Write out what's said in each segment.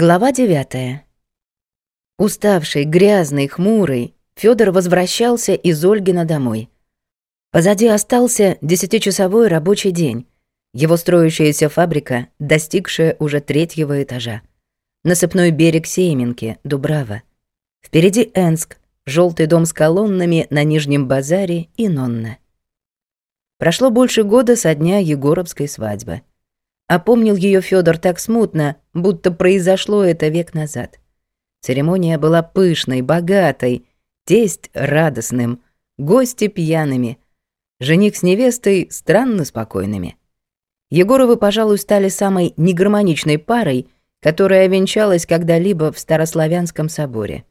Глава 9. Уставший, грязный, хмурый, Фёдор возвращался из Ольгина домой. Позади остался десятичасовой рабочий день, его строящаяся фабрика, достигшая уже третьего этажа. Насыпной берег Сейминки, Дубрава. Впереди Энск, желтый дом с колоннами на Нижнем базаре и Нонна. Прошло больше года со дня Егоровской свадьбы — Опомнил ее Федор так смутно, будто произошло это век назад. Церемония была пышной, богатой, тесть радостным, гости пьяными, жених с невестой странно спокойными. Егоровы, пожалуй, стали самой негармоничной парой, которая венчалась когда-либо в Старославянском соборе.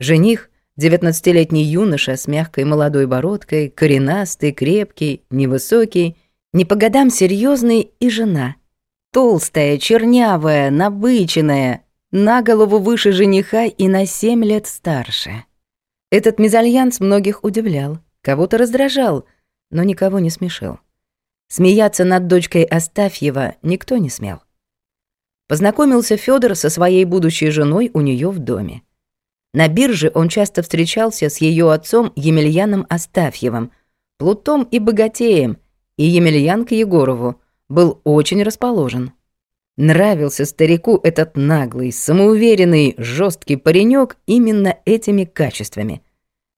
Жених — девятнадцатилетний юноша с мягкой молодой бородкой, коренастый, крепкий, невысокий, не по годам серьезный и жена — Толстая, чернявая, набыченная, на голову выше жениха и на семь лет старше. Этот мезальянс многих удивлял, кого-то раздражал, но никого не смешил. Смеяться над дочкой Астафьева никто не смел. Познакомился Федор со своей будущей женой у нее в доме. На бирже он часто встречался с ее отцом Емельяном Астафьевым, плутом и богатеем, и Емельян к Егорову, был очень расположен. Нравился старику этот наглый, самоуверенный, жесткий паренек именно этими качествами.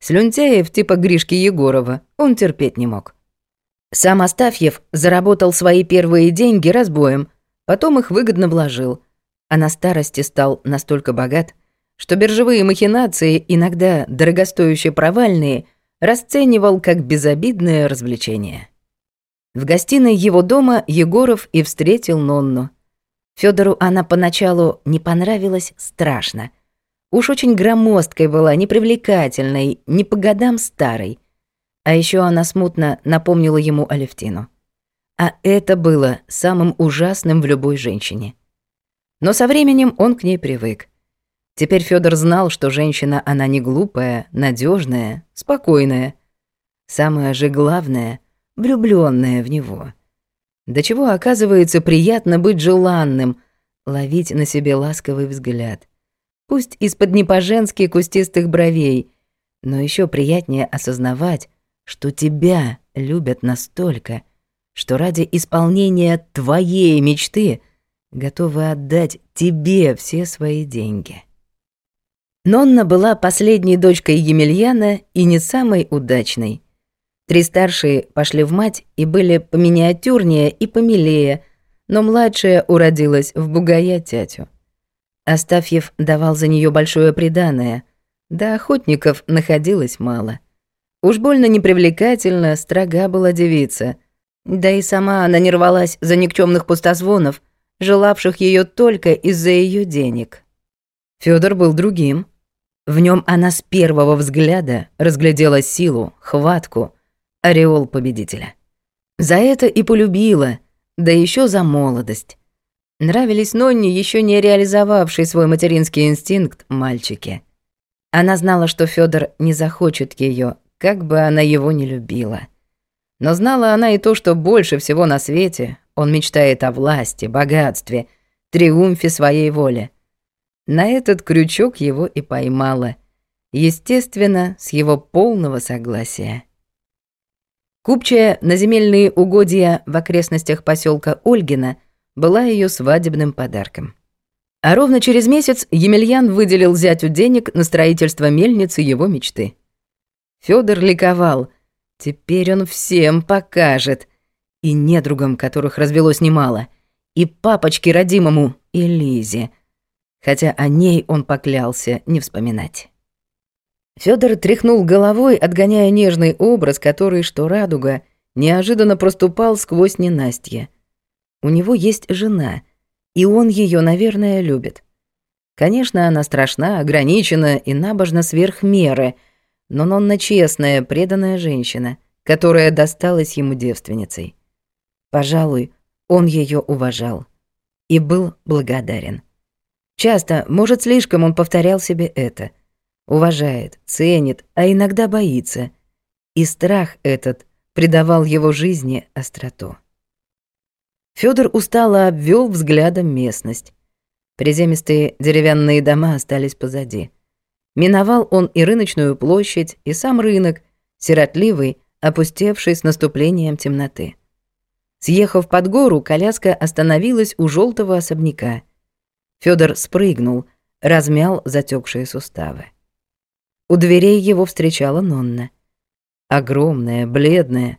Слюнтяев типа Гришки Егорова он терпеть не мог. Сам Астафьев заработал свои первые деньги разбоем, потом их выгодно вложил, а на старости стал настолько богат, что биржевые махинации, иногда дорогостоящие провальные, расценивал как безобидное развлечение. В гостиной его дома Егоров и встретил Нонну. Федору она поначалу не понравилась страшно. Уж очень громоздкой была, непривлекательной, не по годам старой. А еще она смутно напомнила ему Алевтину. А это было самым ужасным в любой женщине. Но со временем он к ней привык. Теперь Федор знал, что женщина она не глупая, надежная, спокойная. Самое же главное, влюбленная в него. До чего, оказывается, приятно быть желанным, ловить на себе ласковый взгляд. Пусть из-под непоженски кустистых бровей, но еще приятнее осознавать, что тебя любят настолько, что ради исполнения твоей мечты готовы отдать тебе все свои деньги. Нонна была последней дочкой Емельяна и не самой удачной. Три старшие пошли в мать и были поминиатюрнее и помилее, но младшая уродилась в бугая тятю. Астафьев давал за нее большое приданое, да охотников находилось мало. Уж больно непривлекательно строга была девица, да и сама она не рвалась за никчемных пустозвонов, желавших ее только из-за ее денег. Федор был другим. В нем она с первого взгляда разглядела силу, хватку — ореол победителя. За это и полюбила, да еще за молодость. Нравились Нонни, еще не реализовавший свой материнский инстинкт, мальчики. Она знала, что Федор не захочет ее, как бы она его не любила. Но знала она и то, что больше всего на свете он мечтает о власти, богатстве, триумфе своей воли. На этот крючок его и поймала. Естественно, с его полного согласия. Купчая на земельные угодья в окрестностях поселка Ольгина была ее свадебным подарком. А ровно через месяц Емельян выделил зятю денег на строительство мельницы его мечты. Федор ликовал. Теперь он всем покажет. И недругам, которых развелось немало, и папочке родимому, и Лизе. Хотя о ней он поклялся не вспоминать. Федор тряхнул головой, отгоняя нежный образ, который, что радуга, неожиданно проступал сквозь ненастье. У него есть жена, и он ее, наверное, любит. Конечно, она страшна, ограничена и набожна сверх меры, но Нонна честная, преданная женщина, которая досталась ему девственницей. Пожалуй, он ее уважал и был благодарен. Часто, может, слишком он повторял себе это — уважает, ценит, а иногда боится. И страх этот придавал его жизни остроту. Фёдор устало обвёл взглядом местность. Приземистые деревянные дома остались позади. Миновал он и рыночную площадь, и сам рынок, сиротливый, опустевший с наступлением темноты. Съехав под гору, коляска остановилась у желтого особняка. Фёдор спрыгнул, размял затекшие суставы. У дверей его встречала Нонна. Огромная, бледная.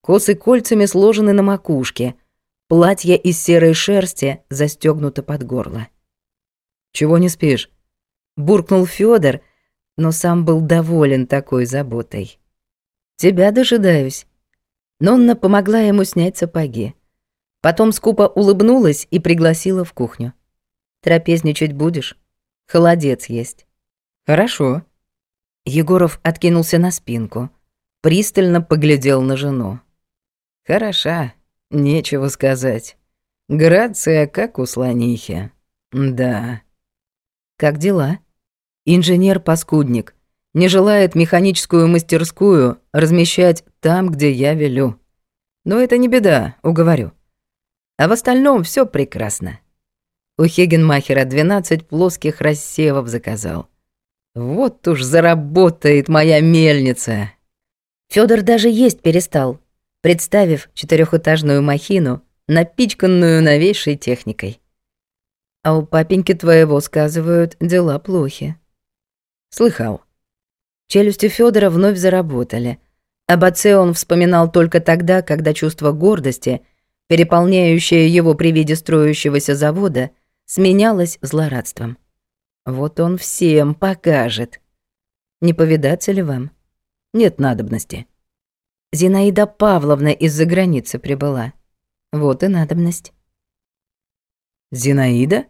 Косы кольцами сложены на макушке. Платье из серой шерсти застегнуто под горло. «Чего не спишь?» — буркнул Федор, но сам был доволен такой заботой. «Тебя дожидаюсь». Нонна помогла ему снять сапоги. Потом скупо улыбнулась и пригласила в кухню. «Трапезничать будешь? Холодец есть». «Хорошо», Егоров откинулся на спинку, пристально поглядел на жену. «Хороша, нечего сказать. Грация, как у слонихи. Да». «Как дела?» «Инженер-паскудник. Не желает механическую мастерскую размещать там, где я велю. Но это не беда, уговорю. А в остальном все прекрасно». У Хегенмахера 12 плоских рассевов заказал – вот уж заработает моя мельница. Федор даже есть перестал, представив четырехэтажную махину, напичканную новейшей техникой. А у папеньки твоего, сказывают, дела плохи. Слыхал. Челюсти Федора вновь заработали. Об отце он вспоминал только тогда, когда чувство гордости, переполняющее его при виде строящегося завода, сменялось злорадством. Вот он всем покажет. Не повидаться ли вам? Нет надобности. Зинаида Павловна из-за границы прибыла. Вот и надобность. Зинаида?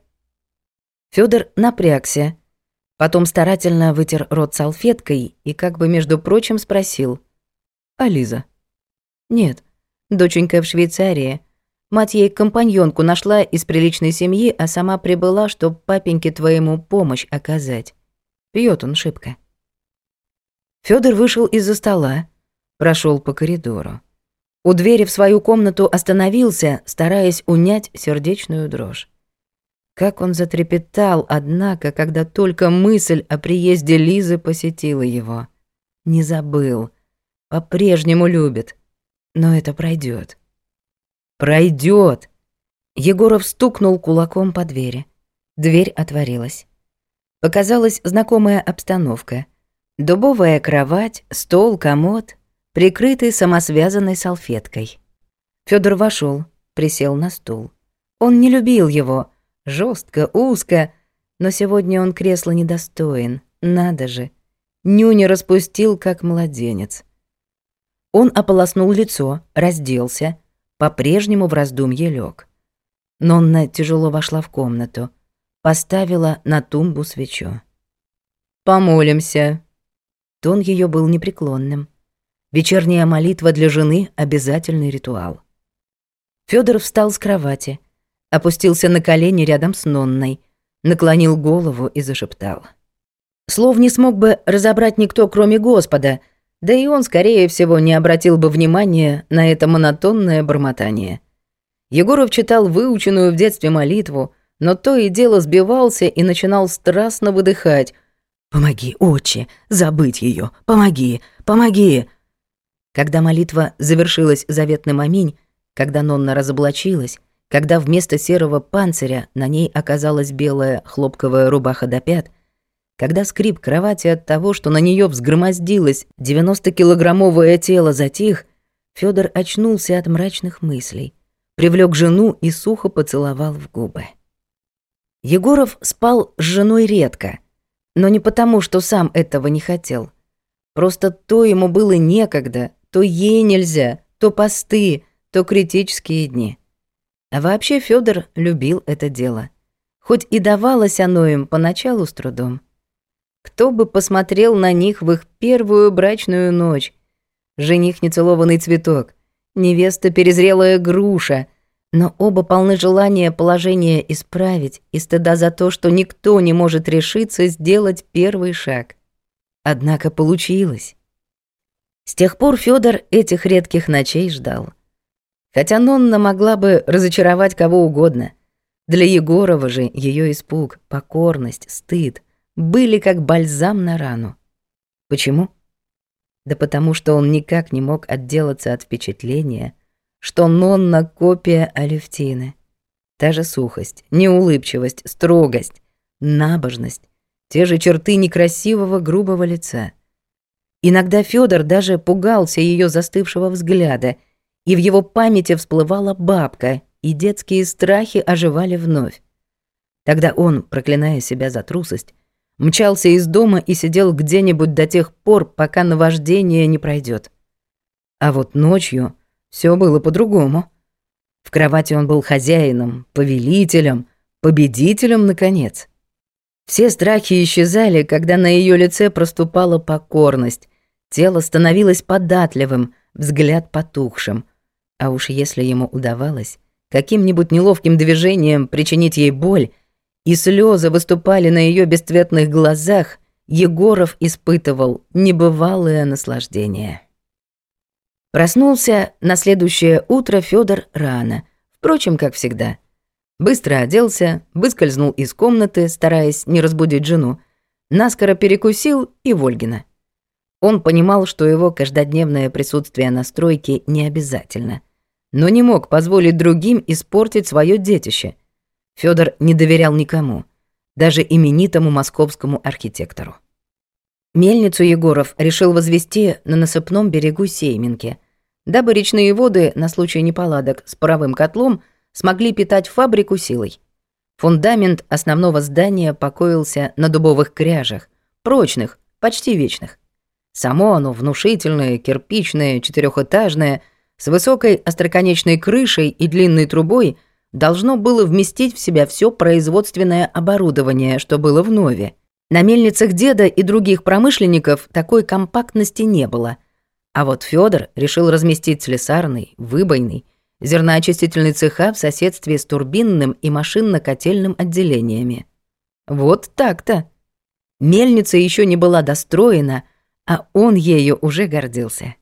Фёдор напрягся, потом старательно вытер рот салфеткой и как бы между прочим спросил: "А Лиза?" "Нет, доченька в Швейцарии. Мать ей компаньонку нашла из приличной семьи, а сама прибыла, чтобы папеньке твоему помощь оказать. Пьет он шибко. Федор вышел из-за стола, прошел по коридору. У двери в свою комнату остановился, стараясь унять сердечную дрожь. Как он затрепетал, однако, когда только мысль о приезде Лизы посетила его. Не забыл. По-прежнему любит. Но это пройдет. «Пройдет!» Егоров стукнул кулаком по двери. Дверь отворилась. Показалась знакомая обстановка. Дубовая кровать, стол, комод, прикрытый самосвязанной салфеткой. Федор вошел, присел на стул. Он не любил его. жестко, узко. Но сегодня он кресло недостоин. Надо же. Нюня распустил, как младенец. Он ополоснул лицо, разделся — по-прежнему в раздумье лег. Нонна тяжело вошла в комнату, поставила на тумбу свечу. «Помолимся». Тон ее был непреклонным. Вечерняя молитва для жены — обязательный ритуал. Федор встал с кровати, опустился на колени рядом с Нонной, наклонил голову и зашептал. Слов не смог бы разобрать никто, кроме Господа — да и он, скорее всего, не обратил бы внимания на это монотонное бормотание. Егоров читал выученную в детстве молитву, но то и дело сбивался и начинал страстно выдыхать. «Помоги, отче, забыть ее, помоги, помоги!» Когда молитва завершилась заветным «Аминь», когда Нонна разоблачилась, когда вместо серого панциря на ней оказалась белая хлопковая рубаха до пят — когда скрип кровати от того, что на нее взгромоздилось 90-килограммовое тело затих, Федор очнулся от мрачных мыслей, привлек жену и сухо поцеловал в губы. Егоров спал с женой редко, но не потому, что сам этого не хотел. Просто то ему было некогда, то ей нельзя, то посты, то критические дни. А вообще Федор любил это дело. Хоть и давалось оно им поначалу с трудом. Кто бы посмотрел на них в их первую брачную ночь? Жених нецелованный цветок, невеста перезрелая груша, но оба полны желания положение исправить и стыда за то, что никто не может решиться сделать первый шаг. Однако получилось. С тех пор Фёдор этих редких ночей ждал. Хотя Нонна могла бы разочаровать кого угодно. Для Егорова же её испуг, покорность, стыд — были как бальзам на рану. Почему? Да потому что он никак не мог отделаться от впечатления, что Нонна — копия Алевтины. Та же сухость, неулыбчивость, строгость, набожность, те же черты некрасивого грубого лица. Иногда Фёдор даже пугался её застывшего взгляда, и в его памяти всплывала бабка, и детские страхи оживали вновь. Тогда он, проклиная себя за трусость, мчался из дома и сидел где-нибудь до тех пор, пока наваждение не пройдет. А вот ночью все было по-другому. В кровати он был хозяином, повелителем, победителем, наконец. Все страхи исчезали, когда на ее лице проступала покорность, тело становилось податливым, взгляд потухшим. А уж если ему удавалось каким-нибудь неловким движением причинить ей боль, и слезы выступали на ее бесцветных глазах, Егоров испытывал небывалое наслаждение. Проснулся на следующее утро Федор рано, впрочем, как всегда. Быстро оделся, выскользнул из комнаты, стараясь не разбудить жену, наскоро перекусил и Вольгина. Он понимал, что его каждодневное присутствие на стройке не обязательно, но не мог позволить другим испортить свое детище – Федор не доверял никому, даже именитому московскому архитектору. Мельницу Егоров решил возвести на насыпном берегу Сейминки, дабы речные воды на случай неполадок с паровым котлом смогли питать фабрику силой. Фундамент основного здания покоился на дубовых кряжах, прочных, почти вечных. Само оно внушительное, кирпичное, четырехэтажное, с высокой остроконечной крышей и длинной трубой – должно было вместить в себя все производственное оборудование, что было в Нове. На мельницах деда и других промышленников такой компактности не было. А вот Федор решил разместить слесарный, выбойный, зерноочистительный цеха в соседстве с турбинным и машинно-котельным отделениями. Вот так-то. Мельница еще не была достроена, а он ею уже гордился.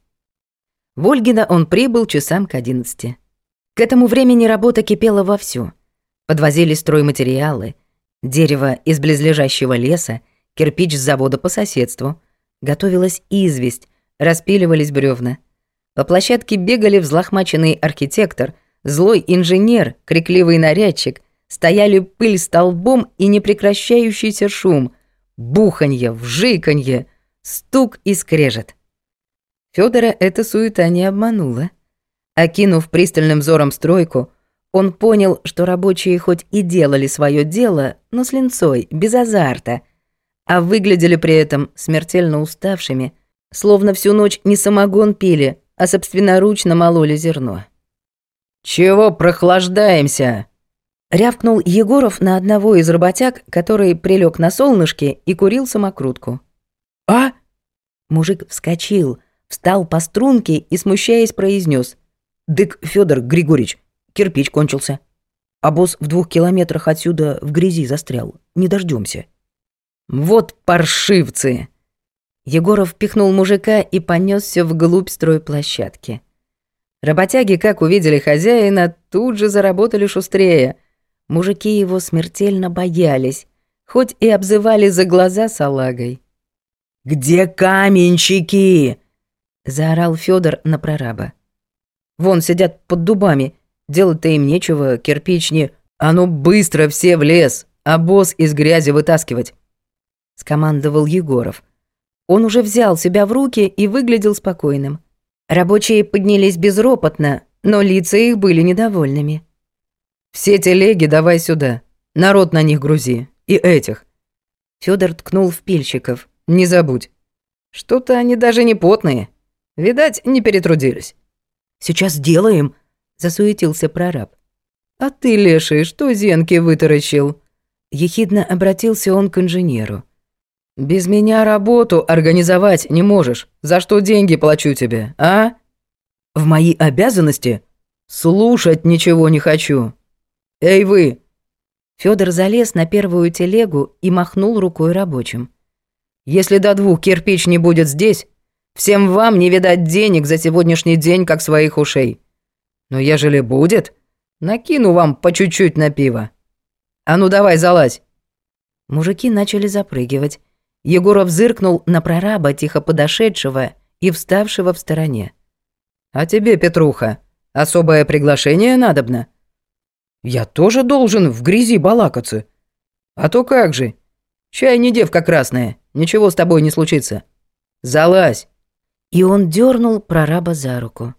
В Ольгина он прибыл часам к одиннадцати. К этому времени работа кипела вовсю. Подвозили стройматериалы, дерево из близлежащего леса, кирпич с завода по соседству. Готовилась известь, распиливались бревна. По площадке бегали взлохмаченный архитектор, злой инженер, крикливый нарядчик. Стояли пыль столбом и непрекращающийся шум. Буханье, вжиканье, стук и скрежет. Федора эта суета не обманула. Окинув пристальным взором стройку, он понял, что рабочие хоть и делали свое дело, но с линцой, без азарта, а выглядели при этом смертельно уставшими, словно всю ночь не самогон пили, а собственноручно мололи зерно. «Чего прохлаждаемся?» рявкнул Егоров на одного из работяг, который прилег на солнышке и курил самокрутку. «А?» Мужик вскочил, встал по струнке и, смущаясь, произнес: Дык Федор Григорьевич, кирпич кончился. А босс в двух километрах отсюда в грязи застрял. Не дождемся. Вот паршивцы! Егоров пихнул мужика и понесся вглубь стройплощадки. Работяги, как увидели хозяина, тут же заработали шустрее. Мужики его смертельно боялись, хоть и обзывали за глаза салагой. «Где каменщики?» — заорал Федор на прораба. Вон сидят под дубами. Делать-то им нечего, кирпични. А ну быстро все в лес, а босс из грязи вытаскивать!» Скомандовал Егоров. Он уже взял себя в руки и выглядел спокойным. Рабочие поднялись безропотно, но лица их были недовольными. «Все телеги давай сюда. Народ на них грузи. И этих». Федор ткнул в пильщиков. «Не забудь. Что-то они даже не потные. Видать, не перетрудились». Сейчас делаем!» – засуетился прораб. «А ты, леший, что зенки вытаращил?» Ехидно обратился он к инженеру. «Без меня работу организовать не можешь. За что деньги плачу тебе, а?» «В мои обязанности?» «Слушать ничего не хочу!» «Эй вы!» Федор залез на первую телегу и махнул рукой рабочим. «Если до двух кирпич не будет здесь, Всем вам не видать денег за сегодняшний день, как своих ушей. Но ежели будет, накину вам по чуть-чуть на пиво. А ну давай, залазь!» Мужики начали запрыгивать. Егоров зыркнул на прораба, тихо подошедшего и вставшего в стороне. «А тебе, Петруха, особое приглашение надобно?» «Я тоже должен в грязи балакаться. А то как же? Чай не девка красная, ничего с тобой не случится. Залазь!» И он дернул прораба за руку.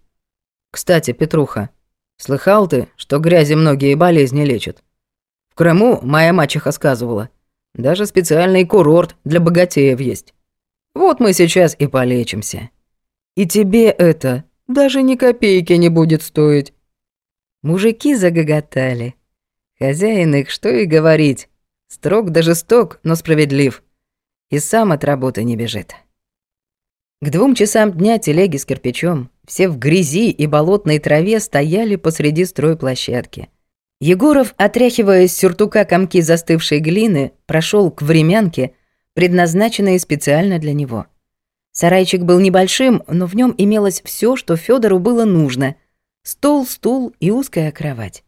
«Кстати, Петруха, слыхал ты, что грязи многие болезни лечат? В Крыму моя мачеха сказывала, даже специальный курорт для богатеев есть. Вот мы сейчас и полечимся. И тебе это даже ни копейки не будет стоить». Мужики загоготали. Хозяин их, что и говорить, строг да жесток, но справедлив. И сам от работы не бежит. К двум часам дня телеги с кирпичом, все в грязи и болотной траве, стояли посреди стройплощадки. Егоров, отряхивая с сюртука комки застывшей глины, прошел к времянке, предназначенной специально для него. Сарайчик был небольшим, но в нем имелось все, что Федору было нужно – стол, стул и узкая кровать.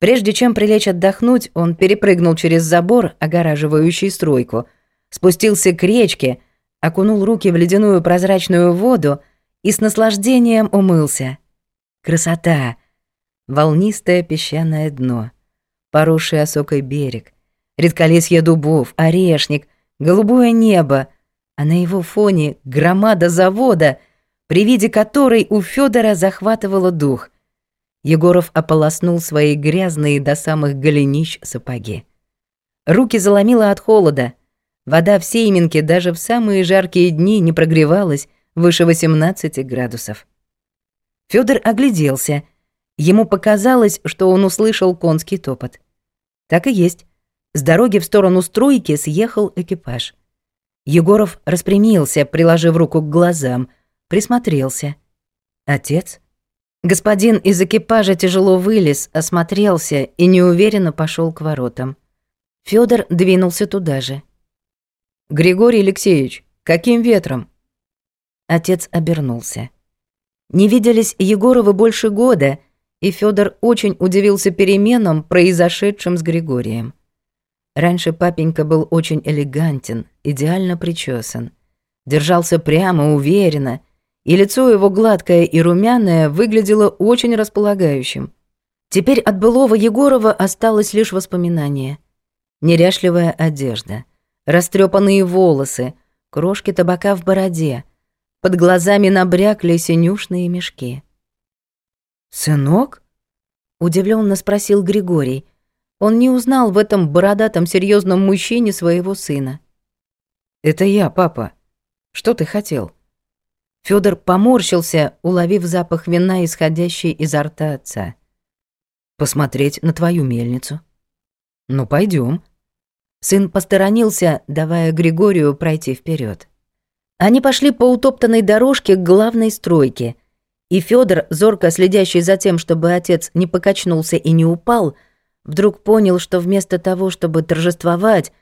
Прежде чем прилечь отдохнуть, он перепрыгнул через забор, огораживающий стройку, спустился к речке – окунул руки в ледяную прозрачную воду и с наслаждением умылся. Красота! Волнистое песчаное дно, поросший осокой берег, редколесье дубов, орешник, голубое небо, а на его фоне громада завода, при виде которой у Федора захватывало дух. Егоров ополоснул свои грязные до самых голенищ сапоги. Руки заломило от холода — Вода в Сейминке даже в самые жаркие дни не прогревалась выше 18 градусов. Фёдор огляделся. Ему показалось, что он услышал конский топот. Так и есть. С дороги в сторону стройки съехал экипаж. Егоров распрямился, приложив руку к глазам, присмотрелся. Отец? Господин из экипажа тяжело вылез, осмотрелся и неуверенно пошел к воротам. Фёдор двинулся туда же. Григорий Алексеевич, каким ветром? Отец обернулся. Не виделись Егоровы больше года, и Федор очень удивился переменам, произошедшим с Григорием. Раньше папенька был очень элегантен, идеально причесан. Держался прямо, уверенно, и лицо его гладкое и румяное выглядело очень располагающим. Теперь от былого Егорова осталось лишь воспоминание. Неряшливая одежда — растрепанные волосы, крошки табака в бороде, под глазами набрякли синюшные мешки. «Сынок?» — удивленно спросил Григорий. Он не узнал в этом бородатом серьезном мужчине своего сына. «Это я, папа. Что ты хотел?» Федор поморщился, уловив запах вина, исходящий изо рта отца. «Посмотреть на твою мельницу». «Ну, пойдем, Сын посторонился, давая Григорию пройти вперед. Они пошли по утоптанной дорожке к главной стройке, и Федор, зорко следящий за тем, чтобы отец не покачнулся и не упал, вдруг понял, что вместо того, чтобы торжествовать,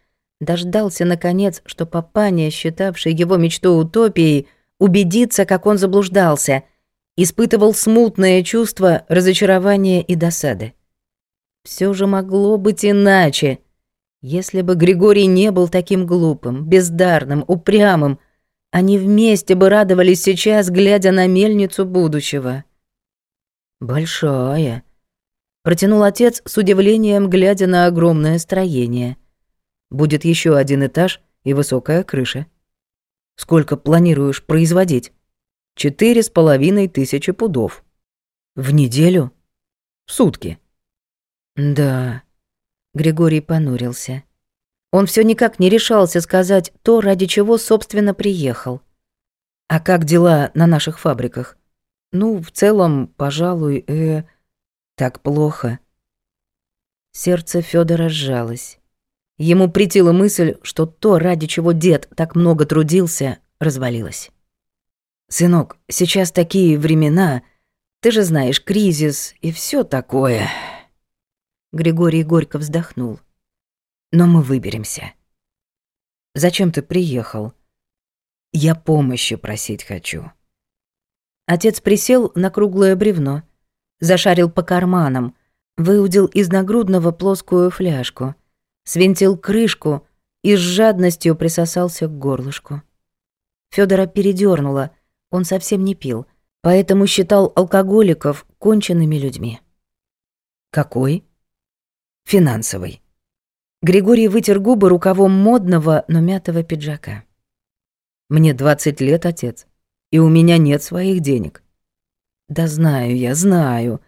дождался, наконец, что папаня, считавший его мечту утопией, убедится, как он заблуждался, испытывал смутное чувство разочарования и досады. Все же могло быть иначе», если бы Григорий не был таким глупым, бездарным, упрямым, они вместе бы радовались сейчас, глядя на мельницу будущего. «Большая», — протянул отец с удивлением, глядя на огромное строение. «Будет еще один этаж и высокая крыша. Сколько планируешь производить?» «Четыре с половиной тысячи пудов». «В неделю?» «В сутки». «Да», Григорий понурился. Он все никак не решался сказать то, ради чего, собственно, приехал. «А как дела на наших фабриках?» «Ну, в целом, пожалуй, э... так плохо». Сердце Федора сжалось. Ему притила мысль, что то, ради чего дед так много трудился, развалилось. «Сынок, сейчас такие времена, ты же знаешь, кризис и все такое», Григорий горько вздохнул. «Но мы выберемся». «Зачем ты приехал?» «Я помощи просить хочу». Отец присел на круглое бревно, зашарил по карманам, выудил из нагрудного плоскую фляжку, свинтил крышку и с жадностью присосался к горлышку. Федора передернуло, он совсем не пил, поэтому считал алкоголиков конченными людьми. «Какой?» финансовый. Григорий вытер губы рукавом модного, но мятого пиджака. «Мне 20 лет, отец, и у меня нет своих денег». «Да знаю я, знаю,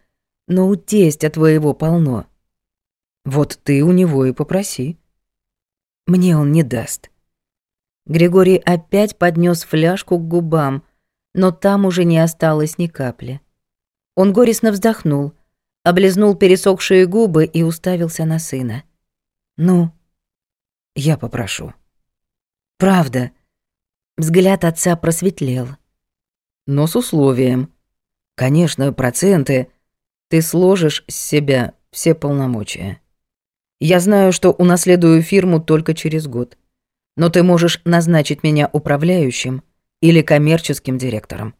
но у тестя твоего полно». «Вот ты у него и попроси». «Мне он не даст». Григорий опять поднес фляжку к губам, но там уже не осталось ни капли. Он горестно вздохнул – облизнул пересохшие губы и уставился на сына. «Ну?» «Я попрошу». «Правда?» Взгляд отца просветлел. «Но с условием. Конечно, проценты. Ты сложишь с себя все полномочия. Я знаю, что унаследую фирму только через год. Но ты можешь назначить меня управляющим или коммерческим директором».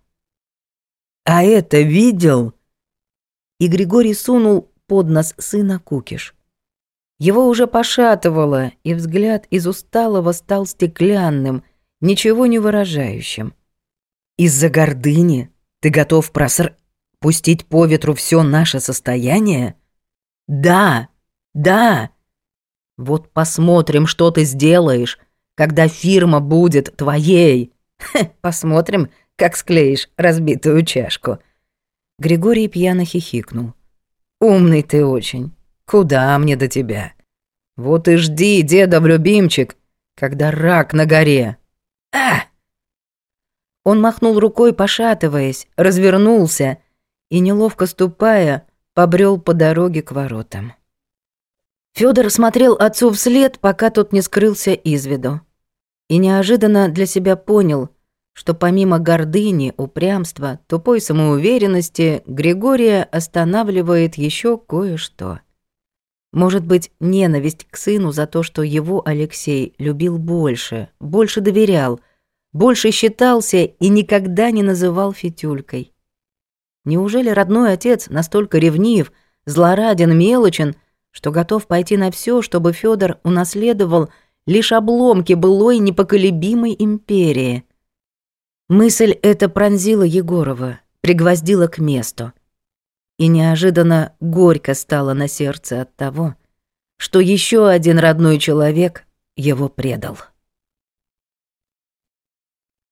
«А это видел?» и Григорий сунул под нос сына кукиш. Его уже пошатывало, и взгляд из усталого стал стеклянным, ничего не выражающим. «Из-за гордыни ты готов проср... пустить по ветру все наше состояние?» «Да! Да!» «Вот посмотрим, что ты сделаешь, когда фирма будет твоей!» Хе, «Посмотрим, как склеишь разбитую чашку!» Григорий пьяно хихикнул. «Умный ты очень. Куда мне до тебя? Вот и жди, деда в любимчик, когда рак на горе. А!» Он махнул рукой, пошатываясь, развернулся и, неловко ступая, побрел по дороге к воротам. Федор смотрел отцу вслед, пока тот не скрылся из виду. И неожиданно для себя понял — что помимо гордыни, упрямства, тупой самоуверенности, Григория останавливает еще кое-что. Может быть, ненависть к сыну за то, что его Алексей любил больше, больше доверял, больше считался и никогда не называл Фитюлькой. Неужели родной отец настолько ревнив, злораден, мелочен, что готов пойти на все, чтобы Федор унаследовал лишь обломки былой непоколебимой империи – Мысль эта пронзила Егорова, пригвоздила к месту. И неожиданно горько стало на сердце от того, что еще один родной человек его предал.